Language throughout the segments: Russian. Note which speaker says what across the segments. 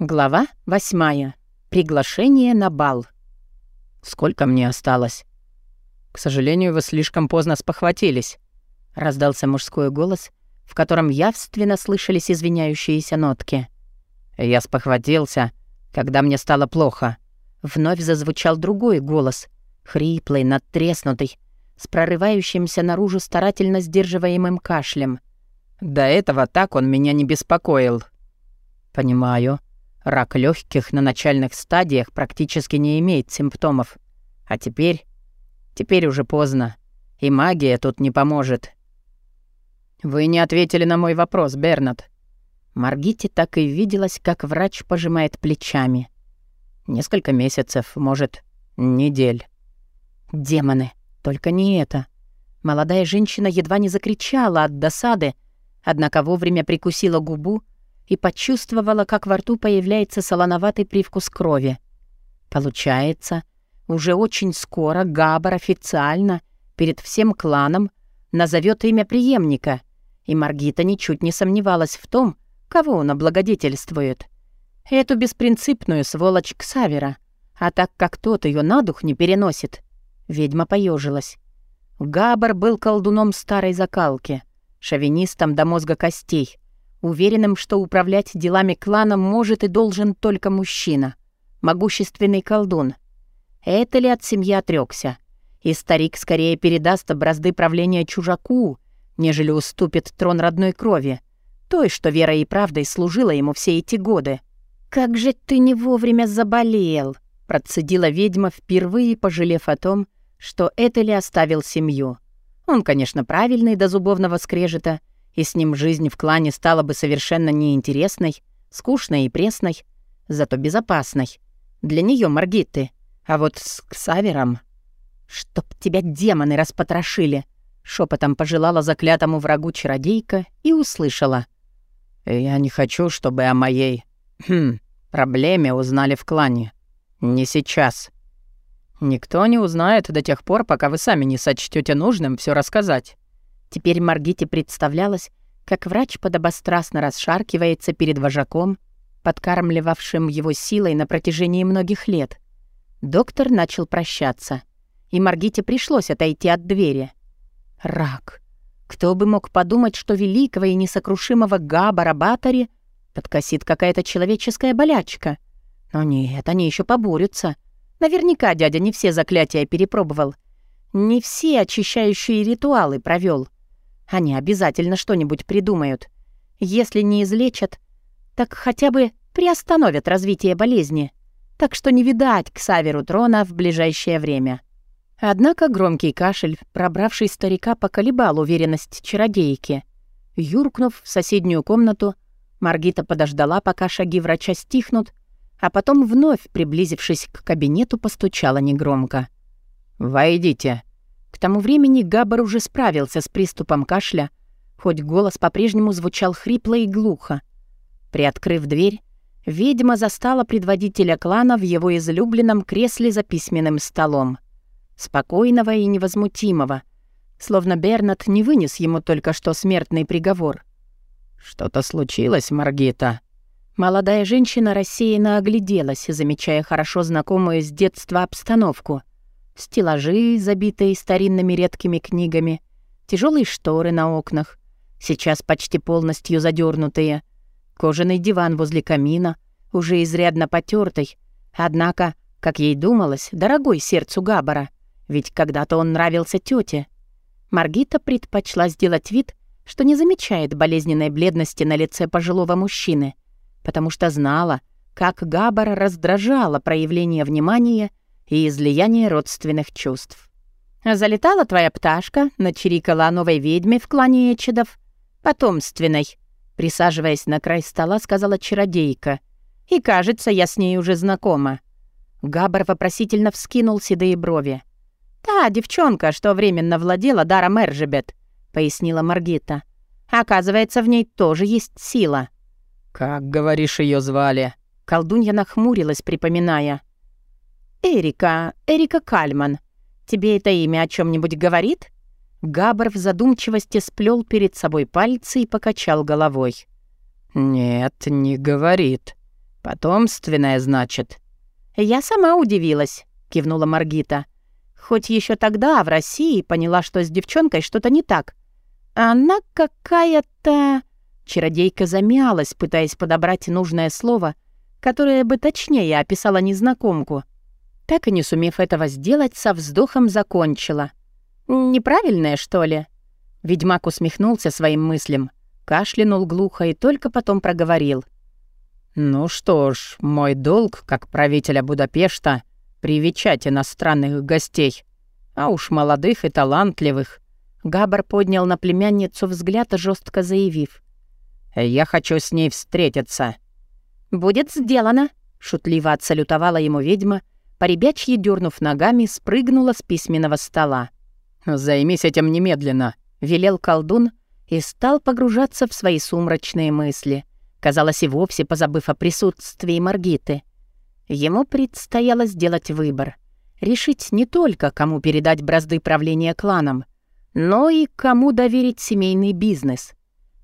Speaker 1: Глава восьмая. Приглашение на бал. «Сколько мне осталось?» «К сожалению, вы слишком поздно спохватились», — раздался мужской голос, в котором явственно слышались извиняющиеся нотки. «Я спохватился, когда мне стало плохо». Вновь зазвучал другой голос, хриплый, надтреснутый, с прорывающимся наружу старательно сдерживаемым кашлем. «До этого так он меня не беспокоил». «Понимаю», Рак легких на начальных стадиях практически не имеет симптомов. А теперь... Теперь уже поздно. И магия тут не поможет. «Вы не ответили на мой вопрос, Бернат». Маргите так и виделось, как врач пожимает плечами. Несколько месяцев, может, недель. Демоны, только не это. Молодая женщина едва не закричала от досады, однако вовремя прикусила губу и почувствовала, как во рту появляется солоноватый привкус крови. Получается, уже очень скоро Габар официально перед всем кланом назовет имя преемника, и Маргита ничуть не сомневалась в том, кого он облагодетельствует. Эту беспринципную сволочь Ксавера, а так как тот ее на дух не переносит, ведьма поежилась. Габар был колдуном старой закалки, шовинистом до мозга костей — уверенным, что управлять делами клана может и должен только мужчина, могущественный колдун. Это ли от семьи отрёкся? И старик скорее передаст бразды правления чужаку, нежели уступит трон родной крови, той, что верой и правдой служила ему все эти годы. «Как же ты не вовремя заболел!» процедила ведьма, впервые пожалев о том, что Этели оставил семью. Он, конечно, правильный до зубовного скрежета — и с ним жизнь в клане стала бы совершенно неинтересной, скучной и пресной, зато безопасной. Для нее Маргиты. А вот с Ксавером... «Чтоб тебя демоны распотрошили!» Шепотом пожелала заклятому врагу чародейка и услышала. «Я не хочу, чтобы о моей... Хм, проблеме узнали в клане. Не сейчас. Никто не узнает до тех пор, пока вы сами не сочтете нужным все рассказать. Теперь Маргите представлялось, как врач подобострастно расшаркивается перед вожаком, подкармливавшим его силой на протяжении многих лет. Доктор начал прощаться, и Маргите пришлось отойти от двери. Рак. Кто бы мог подумать, что великого и несокрушимого Габа Рабатари подкосит какая-то человеческая болячка. Но нет, они еще поборются. Наверняка дядя не все заклятия перепробовал. Не все очищающие ритуалы провел. Они обязательно что-нибудь придумают. Если не излечат, так хотя бы приостановят развитие болезни. Так что не видать к Саверу трона в ближайшее время. Однако громкий кашель, пробравший старика, поколебал уверенность чародейки. Юркнув в соседнюю комнату, Маргита подождала, пока шаги врача стихнут, а потом, вновь приблизившись к кабинету, постучала негромко. «Войдите», к тому времени Габбар уже справился с приступом кашля, хоть голос по-прежнему звучал хрипло и глухо. Приоткрыв дверь, ведьма застала предводителя клана в его излюбленном кресле за письменным столом. Спокойного и невозмутимого, словно Бернат не вынес ему только что смертный приговор. «Что-то случилось, Маргита?» Молодая женщина рассеянно огляделась, замечая хорошо знакомую с детства обстановку — Стеллажи, забитые старинными редкими книгами, тяжелые шторы на окнах, сейчас почти полностью задернутые, кожаный диван возле камина, уже изрядно потертый, однако, как ей думалось, дорогой сердцу Габара, ведь когда-то он нравился тете. Маргита предпочла сделать вид, что не замечает болезненной бледности на лице пожилого мужчины, потому что знала, как Габара раздражало проявление внимания и излияние родственных чувств. «Залетала твоя пташка, начирикала о новой ведьме в клане Эчедов, потомственной», присаживаясь на край стола, сказала чародейка. «И кажется, я с ней уже знакома». Габар вопросительно вскинул седые брови. «Та девчонка, что временно владела даром Эржебет», — пояснила Маргита. «Оказывается, в ней тоже есть сила».
Speaker 2: «Как, говоришь, ее звали?»
Speaker 1: Колдунья нахмурилась, припоминая. «Эрика, Эрика Кальман. Тебе это имя о чем нибудь говорит?» Габр в задумчивости сплел перед собой пальцы и покачал головой.
Speaker 2: «Нет, не говорит. «Потомственная, значит?»
Speaker 1: «Я сама удивилась», — кивнула Маргита. «Хоть еще тогда в России поняла, что с девчонкой что-то не так. Она какая-то...» Чародейка замялась, пытаясь подобрать нужное слово, которое бы точнее описало незнакомку. Так и не сумев этого сделать, со вздохом закончила. «Неправильное, что ли?» Ведьмак усмехнулся своим мыслям, кашлянул глухо и только потом проговорил.
Speaker 2: «Ну что ж, мой долг, как правителя Будапешта, привечать иностранных гостей, а уж молодых и талантливых».
Speaker 1: Габар поднял на племянницу взгляд, жестко заявив.
Speaker 2: «Я хочу с ней встретиться».
Speaker 1: «Будет сделано», — шутливо отсалютовала ему ведьма, поребячьи дернув ногами, спрыгнула с письменного стола.
Speaker 2: «Займись этим немедленно», —
Speaker 1: велел колдун и стал погружаться в свои сумрачные мысли — казалось, и вовсе позабыв о присутствии Маргиты. Ему предстояло сделать выбор. Решить не только, кому передать бразды правления кланом, но и кому доверить семейный бизнес.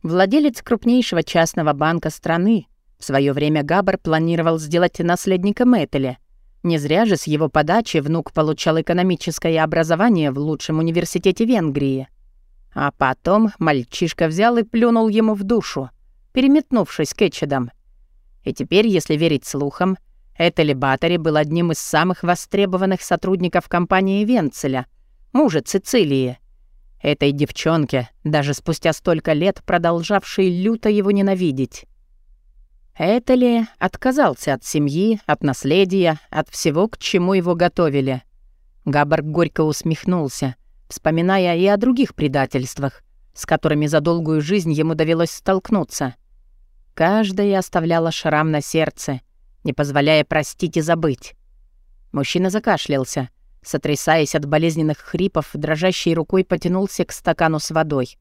Speaker 1: Владелец крупнейшего частного банка страны в свое время Габар планировал сделать наследником Этеля. Не зря же с его подачи внук получал экономическое образование в лучшем университете Венгрии. А потом мальчишка взял и плюнул ему в душу переметнувшись к Этчедам. И теперь, если верить слухам, Этели Баттери был одним из самых востребованных сотрудников компании Венцеля, мужа Цицилии. Этой девчонке, даже спустя столько лет продолжавшей люто его ненавидеть. Этели отказался от семьи, от наследия, от всего, к чему его готовили. Габар горько усмехнулся, вспоминая и о других предательствах, с которыми за долгую жизнь ему довелось столкнуться. Каждая оставляла шрам на сердце, не позволяя простить и забыть. Мужчина закашлялся, сотрясаясь от болезненных хрипов, дрожащей рукой потянулся к стакану с водой.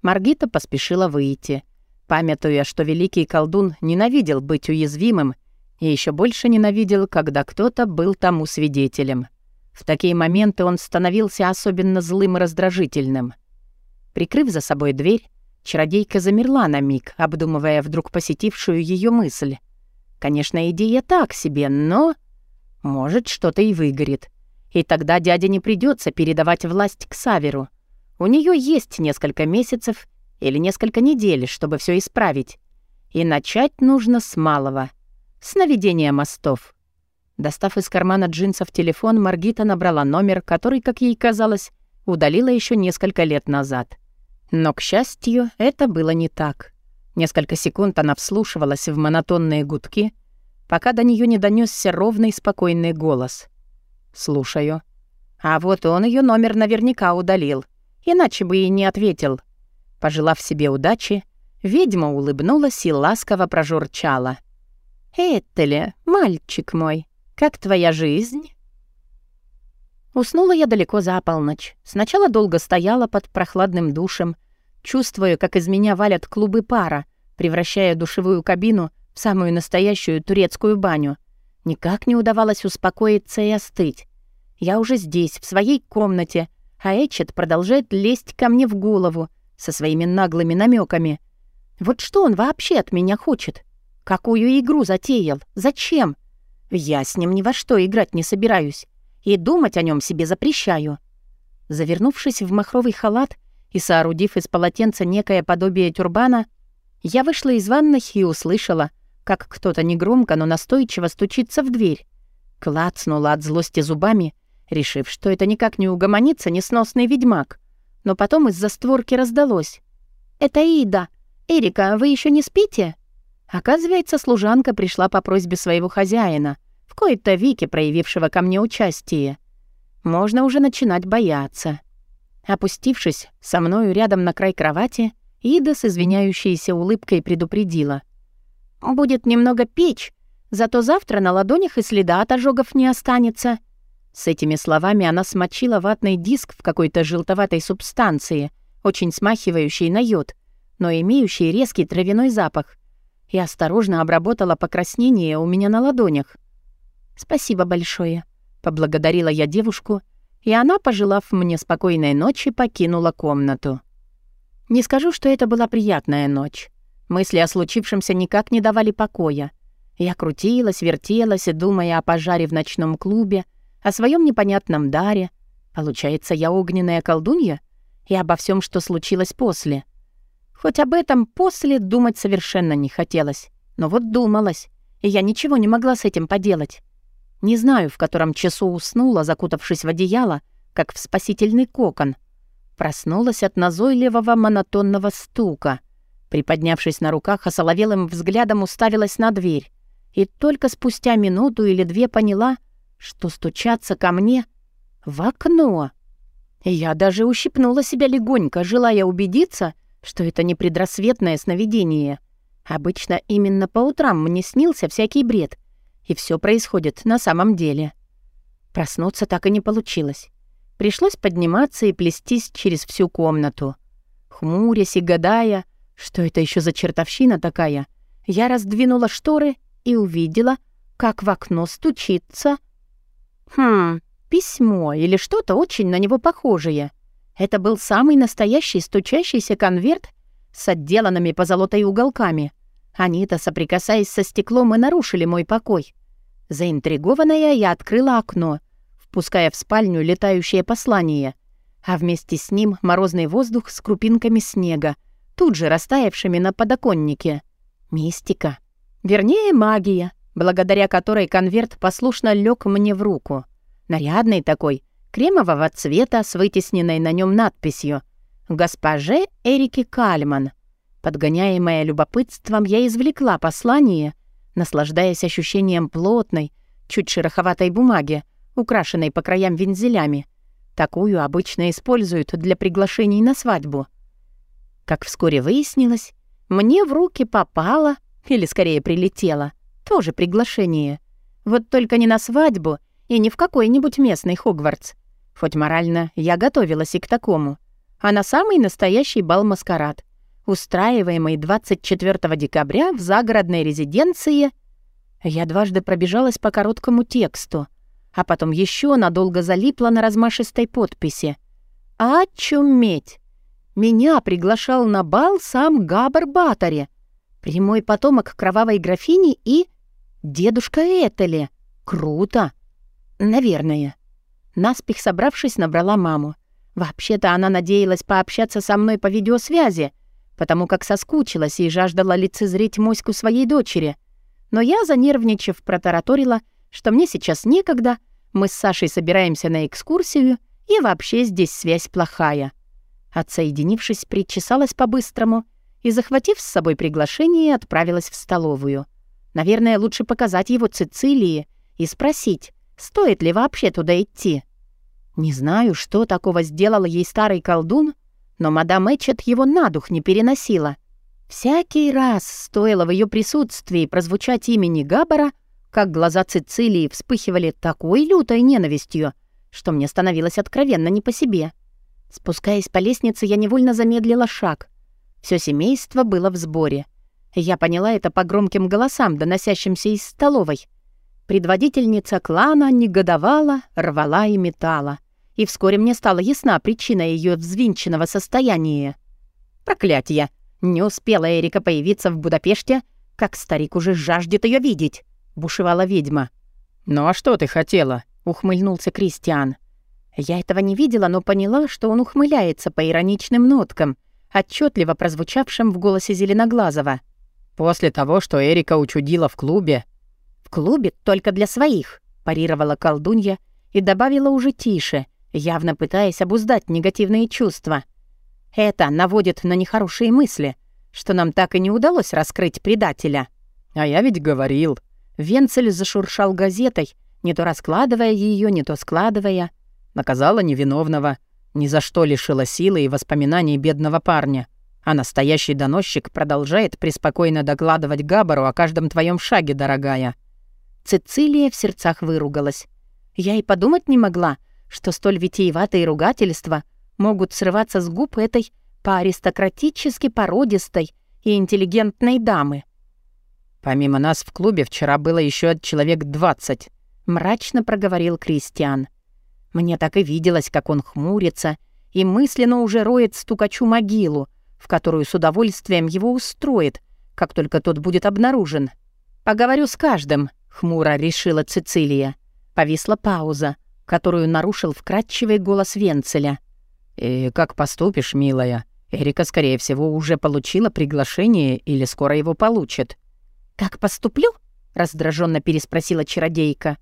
Speaker 1: Маргита поспешила выйти, памятуя, что великий колдун ненавидел быть уязвимым и еще больше ненавидел, когда кто-то был тому свидетелем. В такие моменты он становился особенно злым и раздражительным. Прикрыв за собой дверь, Чародейка замерла на миг, обдумывая вдруг посетившую ее мысль. Конечно, идея так себе, но... Может, что-то и выгорит. И тогда дяде не придется передавать власть к Саверу. У нее есть несколько месяцев или несколько недель, чтобы все исправить. И начать нужно с малого. С наведения мостов. Достав из кармана джинсов телефон, Маргита набрала номер, который, как ей казалось, удалила еще несколько лет назад. Но, к счастью, это было не так. Несколько секунд она вслушивалась в монотонные гудки, пока до нее не донесся ровный спокойный голос. «Слушаю». А вот он ее номер наверняка удалил, иначе бы и не ответил. Пожелав себе удачи, ведьма улыбнулась и ласково прожурчала. «Этеле, мальчик мой, как твоя жизнь?» Уснула я далеко за полночь. Сначала долго стояла под прохладным душем, чувствуя, как из меня валят клубы пара, превращая душевую кабину в самую настоящую турецкую баню. Никак не удавалось успокоиться и остыть. Я уже здесь, в своей комнате, а Эчет продолжает лезть ко мне в голову со своими наглыми намеками. Вот что он вообще от меня хочет? Какую игру затеял? Зачем? Я с ним ни во что играть не собираюсь и думать о нем себе запрещаю. Завернувшись в махровый халат и соорудив из полотенца некое подобие тюрбана, я вышла из ванной и услышала, как кто-то негромко, но настойчиво стучится в дверь. Клацнула от злости зубами, решив, что это никак не угомонится несносный ведьмак. Но потом из-за створки раздалось. «Это Ида. Эрика, вы еще не спите?» Оказывается, служанка пришла по просьбе своего хозяина — в кои-то веки проявившего ко мне участие. Можно уже начинать бояться. Опустившись со мною рядом на край кровати, Ида с извиняющейся улыбкой предупредила. «Будет немного печь, зато завтра на ладонях и следа от ожогов не останется». С этими словами она смочила ватный диск в какой-то желтоватой субстанции, очень смахивающей на йод, но имеющей резкий травяной запах, и осторожно обработала покраснение у меня на ладонях. «Спасибо большое», — поблагодарила я девушку, и она, пожелав мне спокойной ночи, покинула комнату. Не скажу, что это была приятная ночь. Мысли о случившемся никак не давали покоя. Я крутилась, вертелась, думая о пожаре в ночном клубе, о своем непонятном даре. Получается, я огненная колдунья? И обо всем, что случилось после. Хоть об этом после думать совершенно не хотелось. Но вот думалась, и я ничего не могла с этим поделать. Не знаю, в котором часу уснула, закутавшись в одеяло, как в спасительный кокон. Проснулась от назойливого монотонного стука. Приподнявшись на руках, осоловелым взглядом уставилась на дверь. И только спустя минуту или две поняла, что стучаться ко мне в окно. Я даже ущипнула себя легонько, желая убедиться, что это не предрассветное сновидение. Обычно именно по утрам мне снился всякий бред, и все происходит на самом деле. Проснуться так и не получилось. Пришлось подниматься и плестись через всю комнату. Хмурясь и гадая, что это еще за чертовщина такая, я раздвинула шторы и увидела, как в окно стучится... Хм, письмо или что-то очень на него похожее. Это был самый настоящий стучащийся конверт с отделанными позолотой уголками. Они-то, соприкасаясь со стеклом, и нарушили мой покой. Заинтригованная, я открыла окно, впуская в спальню летающее послание, а вместе с ним морозный воздух с крупинками снега, тут же растаявшими на подоконнике. Мистика. Вернее, магия, благодаря которой конверт послушно лег мне в руку. Нарядный такой, кремового цвета с вытесненной на нем надписью «Госпоже Эрике Кальман». Подгоняемая любопытством, я извлекла послание, наслаждаясь ощущением плотной, чуть шероховатой бумаги, украшенной по краям вензелями. Такую обычно используют для приглашений на свадьбу. Как вскоре выяснилось, мне в руки попало, или скорее прилетело, тоже приглашение. Вот только не на свадьбу и не в какой-нибудь местный Хогвартс. Хоть морально я готовилась и к такому. А на самый настоящий бал-маскарад, устраиваемый 24 декабря в загородной резиденции, я дважды пробежалась по короткому тексту, а потом еще надолго залипла на размашистой подписи. «Очуметь! Меня приглашал на бал сам Габар Батари, прямой потомок кровавой графини и... дедушка Этели. Круто! Наверное». Наспех собравшись, набрала маму. Вообще-то она надеялась пообщаться со мной по видеосвязи, потому как соскучилась и жаждала лицезреть моську своей дочери. Но я, занервничав, протараторила, что мне сейчас некогда, мы с Сашей собираемся на экскурсию, и вообще здесь связь плохая. Отсоединившись, причесалась по-быстрому и, захватив с собой приглашение, отправилась в столовую. Наверное, лучше показать его Цицилии и спросить, Стоит ли вообще туда идти? Не знаю, что такого сделал ей старый колдун, но мадам Эчет его на дух не переносила. Всякий раз стоило в ее присутствии прозвучать имени Габбара, как глаза Цицилии вспыхивали такой лютой ненавистью, что мне становилось откровенно не по себе. Спускаясь по лестнице, я невольно замедлила шаг. Все семейство было в сборе. Я поняла это по громким голосам, доносящимся из столовой — Предводительница клана негодовала, рвала и метала. И вскоре мне стала ясна причина ее взвинченного состояния. Проклятие! Не успела Эрика появиться в Будапеште, как старик уже жаждет ее видеть, бушевала ведьма.
Speaker 2: «Ну а что ты хотела?» — ухмыльнулся Кристиан.
Speaker 1: Я этого не видела, но поняла, что он ухмыляется по ироничным ноткам, отчетливо прозвучавшим в голосе Зеленоглазого.
Speaker 2: «После того, что Эрика учудила в клубе,
Speaker 1: клубе только для своих», — парировала колдунья и добавила уже тише, явно пытаясь обуздать негативные чувства. «Это наводит на нехорошие мысли, что нам так и не удалось раскрыть предателя».
Speaker 2: «А я ведь говорил».
Speaker 1: Венцель зашуршал газетой, не то раскладывая ее, не то складывая.
Speaker 2: Наказала невиновного, ни за что лишила силы и воспоминаний бедного парня. А настоящий доносчик продолжает преспокойно докладывать Габару о каждом твоем шаге, дорогая.
Speaker 1: Цицилия в сердцах выругалась. Я и подумать не могла, что столь витиеватые ругательства могут срываться с губ этой по-аристократически породистой и интеллигентной дамы.
Speaker 2: «Помимо нас в клубе вчера было еще человек двадцать», —
Speaker 1: мрачно проговорил Кристиан. Мне так и виделось, как он хмурится и мысленно уже роет стукачу могилу, в которую с удовольствием его устроит, как только тот будет обнаружен. «Поговорю с каждым», — хмуро решила Цицилия. Повисла пауза, которую нарушил вкрадчивый голос Венцеля. «И как поступишь, милая? Эрика, скорее всего, уже получила приглашение или скоро его получит».
Speaker 2: «Как поступлю?» — раздраженно переспросила чародейка.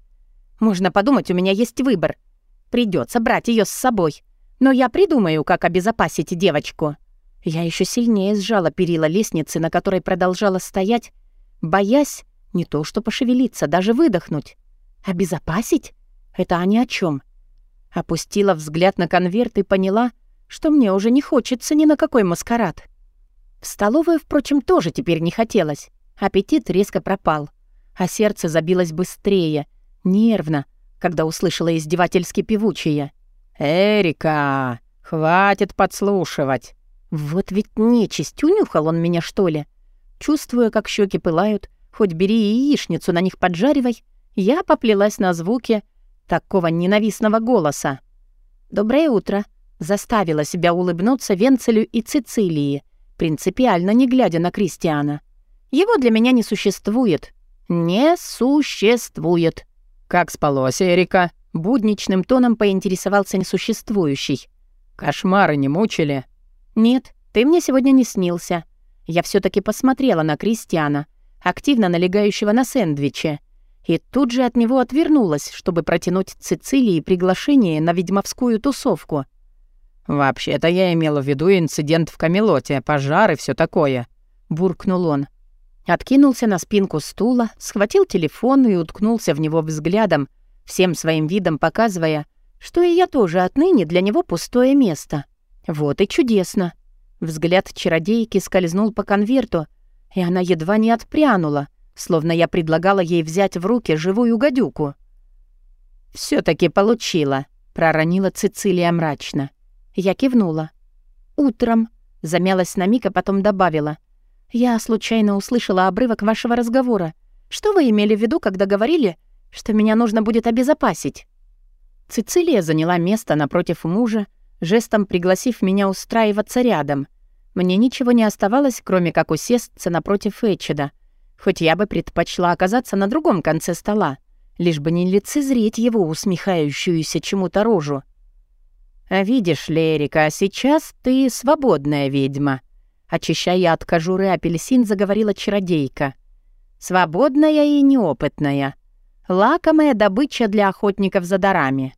Speaker 2: «Можно подумать, у меня есть выбор. Придется брать ее с собой. Но я придумаю, как обезопасить девочку». Я еще сильнее сжала перила лестницы, на которой продолжала стоять, боясь не то что пошевелиться, даже выдохнуть. Обезопасить? Это они о чем? Опустила взгляд на конверт и поняла, что мне уже не хочется ни на какой маскарад. В столовую, впрочем, тоже теперь не хотелось. Аппетит резко пропал, а сердце забилось быстрее, нервно, когда услышала издевательски певучее.
Speaker 1: «Эрика, хватит подслушивать!»
Speaker 2: Вот ведь нечисть, унюхал он меня, что ли? Чувствуя, как щеки пылают, хоть бери и яичницу на них поджаривай, я поплелась на звуки такого ненавистного голоса. «Доброе утро!» Заставила себя улыбнуться Венцелю и Цицилии, принципиально не глядя на Кристиана. «Его для меня не существует. Не существует!»
Speaker 1: «Как спалось, Эрика?»
Speaker 2: Будничным тоном поинтересовался несуществующий.
Speaker 1: «Кошмары не мучили?»
Speaker 2: «Нет, ты мне сегодня не снился. Я все таки посмотрела на Кристиана, активно налегающего на сэндвиче, и тут же от него отвернулась, чтобы протянуть Цицилии приглашение на ведьмовскую тусовку.
Speaker 1: «Вообще-то я имела в виду инцидент в Камелоте, пожар и все такое», — буркнул он.
Speaker 2: Откинулся на спинку стула, схватил телефон и уткнулся в него взглядом, всем своим видом показывая, что и я тоже отныне для него пустое место. Вот и чудесно. Взгляд чародейки скользнул по конверту, и она едва не отпрянула, словно я предлагала ей взять в руки живую гадюку. все таки получила», — проронила Цицилия мрачно. Я кивнула. «Утром», — замялась на миг, а потом добавила. «Я случайно услышала обрывок вашего разговора. Что вы имели в виду, когда говорили, что меня нужно будет обезопасить?» Цицилия заняла место напротив мужа, жестом пригласив меня устраиваться рядом. Мне ничего не оставалось, кроме как усесться напротив Эчеда, хоть я бы предпочла оказаться на другом конце стола, лишь бы не лицезреть его усмехающуюся чему-то рожу. «А видишь ли, Эрика, сейчас ты свободная ведьма», очищая от кожуры апельсин, заговорила чародейка. «Свободная и неопытная. Лакомая добыча для охотников за дарами.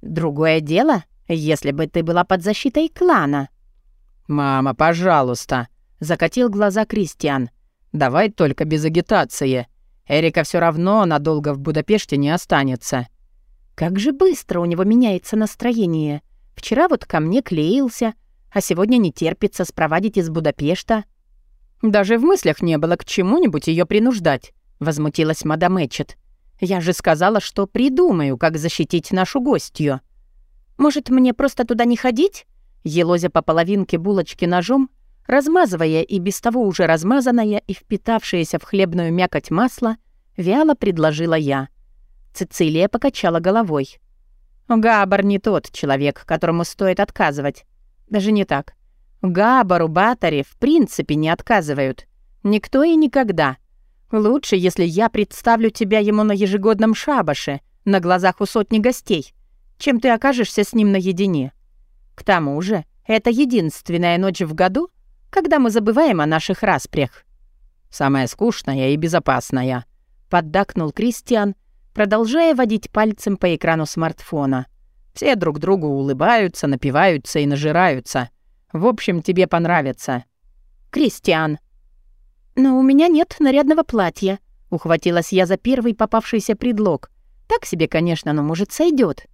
Speaker 2: Другое дело, если бы ты была под защитой клана».
Speaker 1: «Мама, пожалуйста», — закатил глаза Кристиан. «Давай только без агитации. Эрика все равно надолго в Будапеште не останется».
Speaker 2: Как же быстро у него меняется настроение. Вчера вот ко мне клеился, а сегодня не терпится спровадить из Будапешта.
Speaker 1: Даже в мыслях не было к чему-нибудь ее принуждать, возмутилась мадам Эчет. Я же сказала, что придумаю, как защитить нашу гостью.
Speaker 2: «Может, мне просто туда не ходить?» Елозя по половинке булочки ножом, размазывая и без того уже размазанное и впитавшееся в хлебную мякоть масло, вяло предложила я. Цицилия покачала головой. Габар не тот человек, которому стоит отказывать. Даже не так. Габару Батаре в принципе не отказывают. Никто и никогда. Лучше, если я представлю тебя ему на ежегодном шабаше, на глазах у сотни гостей чем ты окажешься с ним наедине. К тому же, это единственная ночь в году, когда мы забываем о наших распрях.
Speaker 1: «Самая скучная и безопасная», —
Speaker 2: поддакнул Кристиан, продолжая водить пальцем по экрану смартфона.
Speaker 1: «Все друг другу улыбаются, напиваются и нажираются. В общем, тебе понравится».
Speaker 2: «Кристиан». «Но у меня нет нарядного платья», — ухватилась я за первый попавшийся предлог. «Так себе, конечно, но, может, сойдет.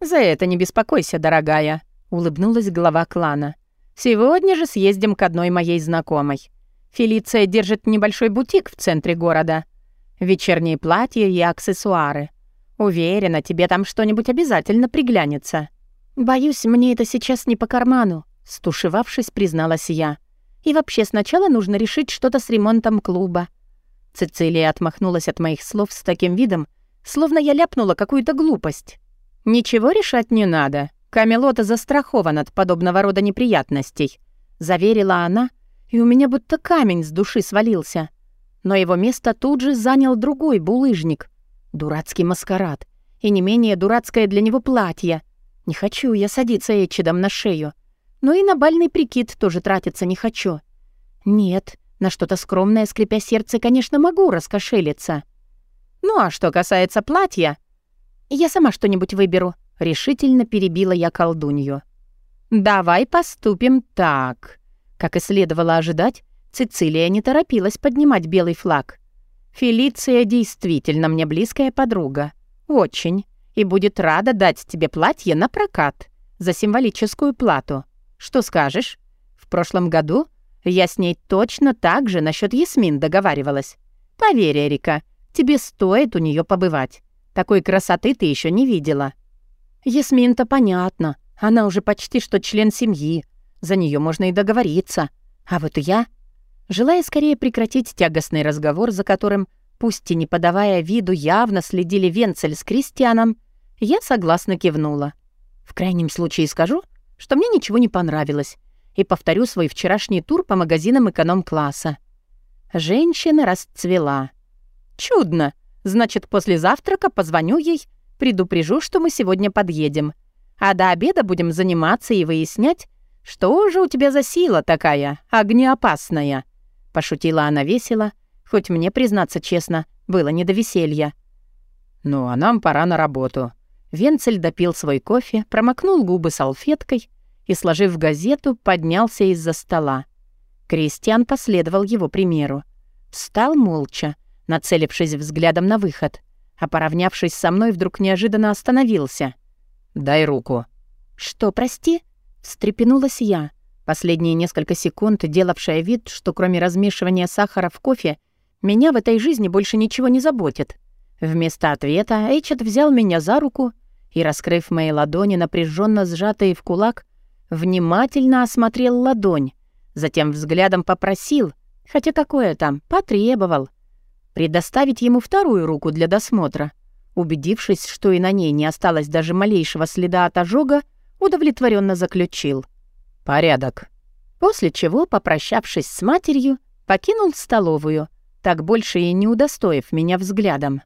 Speaker 1: «За это не беспокойся, дорогая», — улыбнулась глава клана. «Сегодня же съездим к одной моей знакомой. Фелиция держит небольшой бутик в центре города. Вечерние платья и аксессуары. Уверена, тебе там что-нибудь обязательно приглянется».
Speaker 2: «Боюсь, мне это сейчас не по карману», — стушевавшись, призналась я. «И вообще сначала нужно решить что-то с ремонтом клуба». Цицилия отмахнулась от моих слов с таким видом, словно я ляпнула какую-то глупость.
Speaker 1: «Ничего решать не надо. Камелота застрахован от подобного рода неприятностей», — заверила она, и у меня будто камень с души свалился.
Speaker 2: но его место тут же занял другой булыжник. Дурацкий маскарад. И не менее дурацкое для него платье. Не хочу я садиться Эчидом на шею. Но и на бальный прикид тоже тратиться не хочу. Нет, на что-то скромное, скрипя сердце, конечно, могу раскошелиться. Ну а что касается платья, я сама что-нибудь выберу. Решительно перебила я колдунью. «Давай поступим так». Как и следовало ожидать, Цицилия не торопилась поднимать белый флаг. «Фелиция действительно мне близкая подруга. Очень. И будет рада дать тебе платье на прокат за символическую плату. Что скажешь? В прошлом году я с ней точно так же насчет Ясмин договаривалась. Поверь, Эрика, тебе стоит у нее побывать. Такой красоты ты еще не видела». «Ясмин-то понятно. Она уже почти что член семьи. За нее можно и договориться. А вот я...» Желая скорее прекратить тягостный разговор, за которым, пусть и не подавая виду, явно следили Венцель с Кристианом, я согласно кивнула. В крайнем случае скажу, что мне ничего не понравилось, и повторю свой вчерашний тур по магазинам эконом-класса. Женщина расцвела. «Чудно! Значит, после завтрака позвоню ей, предупрежу, что мы сегодня подъедем. А до обеда будем заниматься и выяснять, что же у тебя за сила такая, огнеопасная?» Пошутила она весело, хоть мне, признаться честно, было не до веселья. «Ну, а нам пора на работу». Венцель допил свой кофе, промокнул губы салфеткой и, сложив газету, поднялся из-за стола. Кристиан последовал его примеру. Встал молча, нацелившись взглядом на выход, а поравнявшись со мной, вдруг неожиданно остановился. «Дай руку». «Что, прости?» — встрепенулась я, Последние несколько секунд, делавшая вид, что кроме размешивания сахара в кофе, меня в этой жизни больше ничего не заботит. Вместо ответа Эйчет взял меня за руку и, раскрыв мои ладони, напряженно сжатые в кулак, внимательно осмотрел ладонь, затем взглядом попросил, хотя какое там, потребовал, предоставить ему вторую руку для досмотра. Убедившись, что и на ней не осталось даже малейшего следа от ожога, удовлетворенно заключил — «Порядок». После чего, попрощавшись с матерью, покинул столовую, так больше и не удостоив меня взглядом.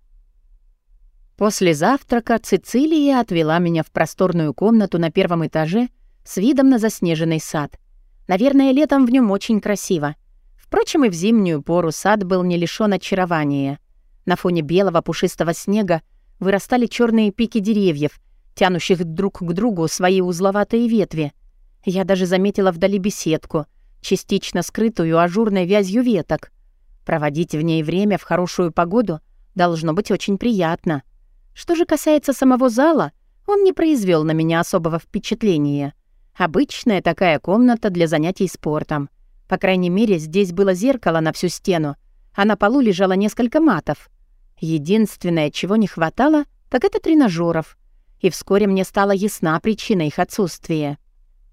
Speaker 2: После завтрака Цицилия отвела меня в просторную комнату на первом этаже с видом на заснеженный сад. Наверное, летом в нем очень красиво. Впрочем, и в зимнюю пору сад был не лишён очарования. На фоне белого пушистого снега вырастали черные пики деревьев, тянущих друг к другу свои узловатые ветви. Я даже заметила вдали беседку, частично скрытую ажурной вязью веток. Проводить в ней время в хорошую погоду должно быть очень приятно. Что же касается самого зала, он не произвел на меня особого впечатления. Обычная такая комната для занятий спортом. По крайней мере, здесь было зеркало на всю стену, а на полу лежало несколько матов. Единственное, чего не хватало, так это тренажеров. И вскоре мне стала ясна причина их отсутствия.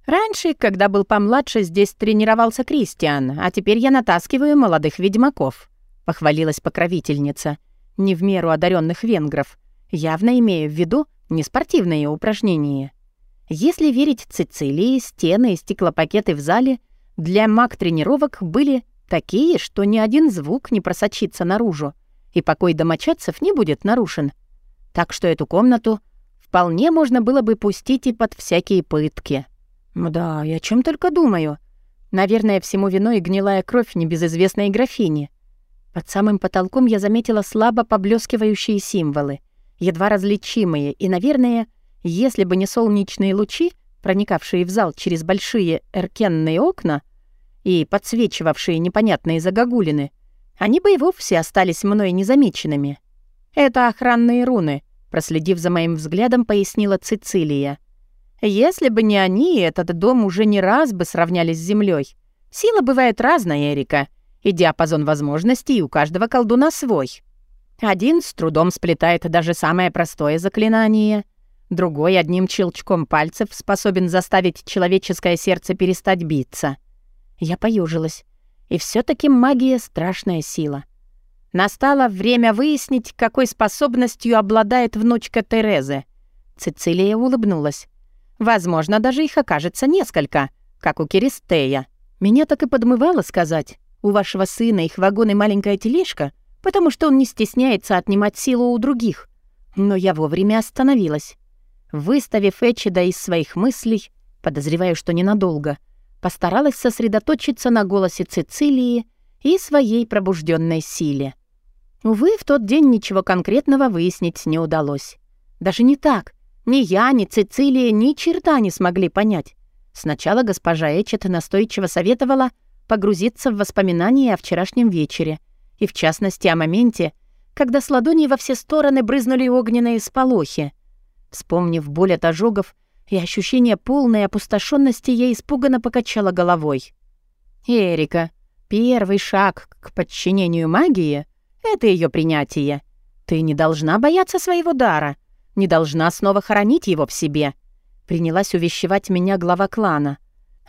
Speaker 2: Раньше, когда был помладше, здесь тренировался Кристиан, а теперь я натаскиваю молодых ведьмаков», — похвалилась покровительница, не в меру одаренных венгров, явно имея в виду неспортивные упражнения. Если верить Цицилии, стены и стеклопакеты в зале для маг-тренировок были такие, что ни один звук не просочится наружу, и покой домочадцев не будет нарушен. Так что эту комнату вполне можно было бы пустить и под всякие пытки. Да, и о чем только думаю. Наверное, всему виной гнилая кровь небезызвестной графини. Под самым потолком я заметила слабо поблескивающие символы, едва различимые, и, наверное, если бы не солнечные лучи, проникавшие в зал через большие эркенные окна и подсвечивавшие непонятные загогулины, они бы и вовсе остались мной незамеченными. «Это охранные руны», — проследив за моим взглядом, пояснила Цицилия. Если бы не они, этот дом уже не раз бы сравнялись с землей. Сила бывает разная, Эрика, и диапазон возможностей у каждого колдуна свой. Один с трудом сплетает даже самое простое заклинание, другой одним щелчком пальцев способен заставить человеческое сердце перестать биться. Я поюжилась. И все таки магия — страшная сила. Настало время выяснить, какой способностью обладает внучка Терезы. Цицилия улыбнулась. Возможно, даже их окажется несколько, как у Киристея. Меня так и подмывало сказать. У вашего сына их вагон и маленькая тележка, потому что он не стесняется отнимать силу у других. Но я вовремя остановилась. Выставив Эчеда из своих мыслей, подозреваю, что ненадолго, постаралась сосредоточиться на голосе Цицилии и своей пробужденной силе. Увы, в тот день ничего конкретного выяснить не удалось. Даже не так. Ни я, ни Цицилия ни черта не смогли понять. Сначала госпожа Эчет настойчиво советовала погрузиться в воспоминания о вчерашнем вечере, и в частности о моменте, когда с ладони во все стороны брызнули огненные сполохи. Вспомнив боль от ожогов и ощущение полной опустошенности, я испуганно покачала головой. «Эрика, первый шаг к подчинению магии — это ее принятие. Ты не должна бояться своего дара, не должна снова хоронить его в себе», Принялась увещевать меня глава клана.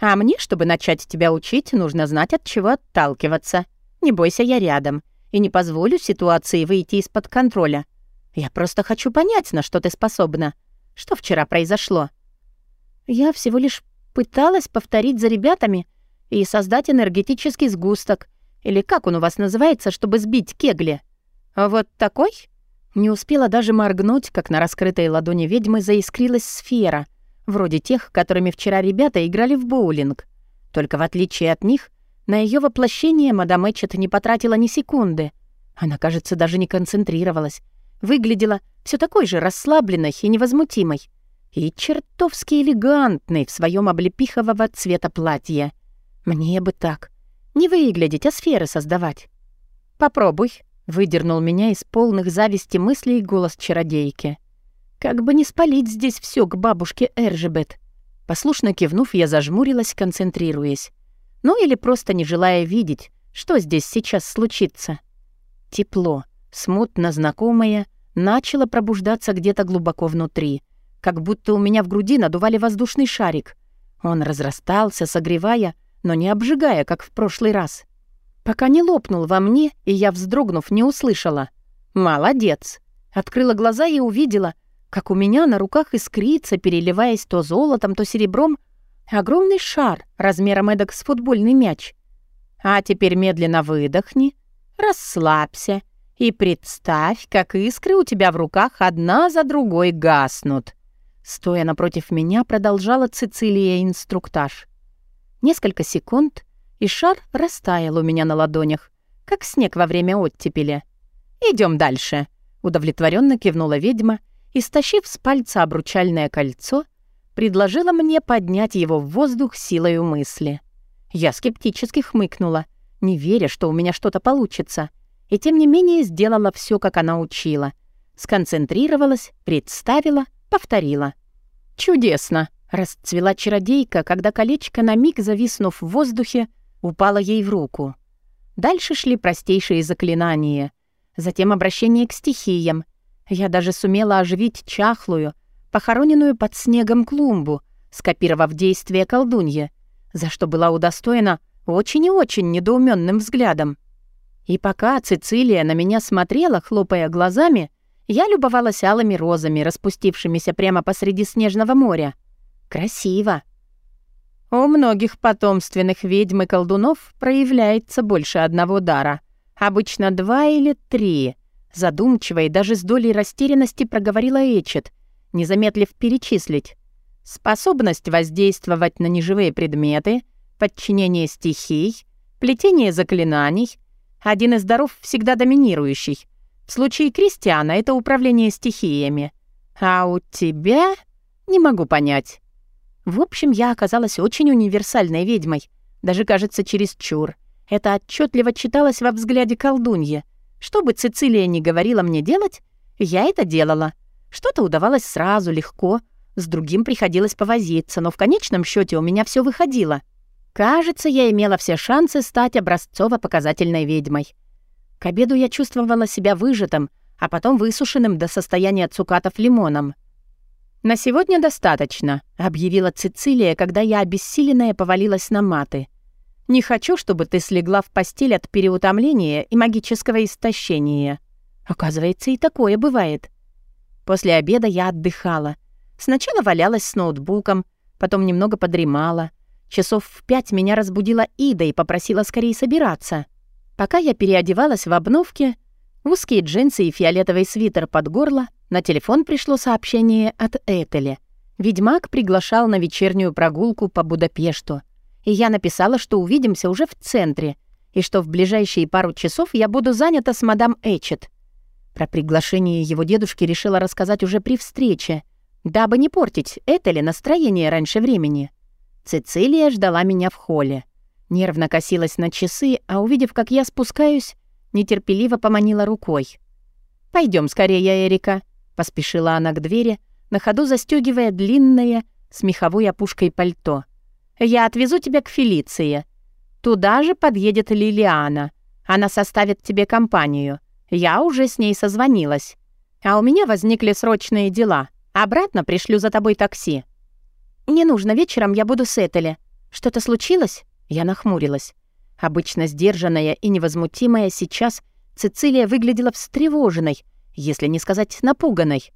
Speaker 2: «А мне, чтобы начать тебя учить, нужно знать, от чего отталкиваться. Не бойся, я рядом. И не позволю ситуации выйти из-под контроля. Я просто хочу понять, на что ты способна. Что вчера произошло?» «Я всего лишь пыталась повторить за ребятами и создать энергетический сгусток. Или как он у вас называется, чтобы сбить кегли? Вот такой?» Не успела даже моргнуть, как на раскрытой ладони ведьмы заискрилась сфера — вроде тех, которыми вчера ребята играли в боулинг. Только в отличие от них, на ее воплощение мадам Эчет не потратила ни секунды. Она, кажется, даже не концентрировалась. Выглядела все такой же расслабленной и невозмутимой. И чертовски элегантной в своем облепихового цвета платье. Мне бы так. Не выглядеть, а сферы создавать. «Попробуй», — выдернул меня из полных зависти мыслей голос чародейки. Как бы не спалить здесь все к бабушке Эржебет. Послушно кивнув, я зажмурилась, концентрируясь. Ну или просто не желая видеть, что здесь сейчас случится. Тепло, смутно знакомое, начало пробуждаться где-то глубоко внутри, как будто у меня в груди надували воздушный шарик. Он разрастался, согревая, но не обжигая, как в прошлый раз. Пока не лопнул во мне, и я, вздрогнув, не услышала. «Молодец!» Открыла глаза и увидела — как у меня на руках искрится, переливаясь то золотом, то серебром, огромный шар размером эдак с футбольный мяч. А теперь медленно выдохни, расслабься и представь, как искры у тебя в руках одна за другой гаснут. Стоя напротив меня, продолжала Цицилия инструктаж. Несколько секунд, и шар растаял у меня на ладонях, как снег во время оттепели. Идем дальше», — удовлетворенно кивнула ведьма и, стащив с пальца обручальное кольцо, предложила мне поднять его в воздух силою мысли. Я скептически хмыкнула, не веря, что у меня что-то получится, и тем не менее сделала все, как она учила. Сконцентрировалась, представила, повторила. «Чудесно!» — расцвела чародейка, когда колечко, на миг зависнув в воздухе, упало ей в руку. Дальше шли простейшие заклинания, затем обращение к стихиям — я даже сумела оживить чахлую, похороненную под снегом клумбу, скопировав действие колдунья, за что была удостоена очень и очень недоуменным взглядом. И пока Цицилия на меня смотрела, хлопая глазами, я любовалась алыми розами, распустившимися прямо посреди снежного моря. Красиво. У многих потомственных ведьм и колдунов проявляется больше одного дара. Обычно два или три — Задумчиво и даже с долей растерянности проговорила Эчет, не замедлив перечислить. Способность воздействовать на неживые предметы, подчинение стихий, плетение заклинаний. Один из даров всегда доминирующий. В случае Кристиана это управление стихиями. А у тебя... Не могу понять. В общем, я оказалась очень универсальной ведьмой. Даже, кажется, чересчур. Это отчетливо читалось во взгляде колдуньи. Что бы Цицилия ни говорила мне делать, я это делала. Что-то удавалось сразу, легко, с другим приходилось повозиться, но в конечном счете у меня все выходило. Кажется, я имела все шансы стать образцово-показательной ведьмой. К обеду я чувствовала себя выжатым, а потом высушенным до состояния цукатов лимоном. «На сегодня достаточно», — объявила Цицилия, когда я обессиленная повалилась на маты. Не хочу, чтобы ты слегла в постель от переутомления и магического истощения. Оказывается, и такое бывает. После обеда я отдыхала. Сначала валялась с ноутбуком, потом немного подремала. Часов в пять меня разбудила Ида и попросила скорее собираться. Пока я переодевалась в обновке, узкие джинсы и фиолетовый свитер под горло, на телефон пришло сообщение от Этели. Ведьмак приглашал на вечернюю прогулку по Будапешту. И я написала, что увидимся уже в центре, и что в ближайшие пару часов я буду занята с мадам Эчет. Про приглашение его дедушки решила рассказать уже при встрече, дабы не портить Этели настроение раньше времени. Цицилия ждала меня в холле. Нервно косилась на часы, а увидев, как я спускаюсь, нетерпеливо поманила рукой. Пойдем скорее, Эрика», — поспешила она к двери, на ходу застегивая длинное, с меховой опушкой пальто. «Я отвезу тебя к Фелиции. Туда же подъедет Лилиана. Она составит тебе компанию. Я уже с ней созвонилась. А у меня возникли срочные дела. Обратно пришлю за тобой такси». «Не нужно, вечером я буду с Этели. Что-то случилось?» Я нахмурилась. Обычно сдержанная и невозмутимая, сейчас Цицилия выглядела встревоженной, если не сказать напуганной.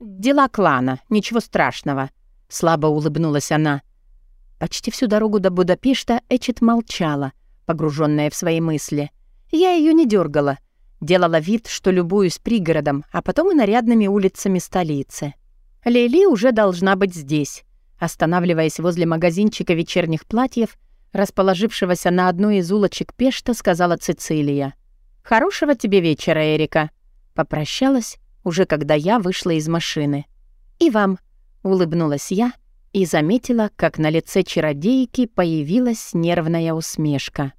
Speaker 2: «Дела клана, ничего страшного», — слабо улыбнулась она. Почти всю дорогу до Будапешта Эчет молчала, погруженная в свои мысли. Я ее не дергала, делала вид, что любуюсь пригородом, а потом и нарядными улицами столицы. Лейли уже должна быть здесь. Останавливаясь возле магазинчика вечерних платьев, расположившегося на одной из улочек Пешта, сказала Цицилия. «Хорошего тебе вечера, Эрика». Попрощалась, уже когда я вышла из машины. «И вам», — улыбнулась я и заметила, как на лице чародейки появилась нервная усмешка.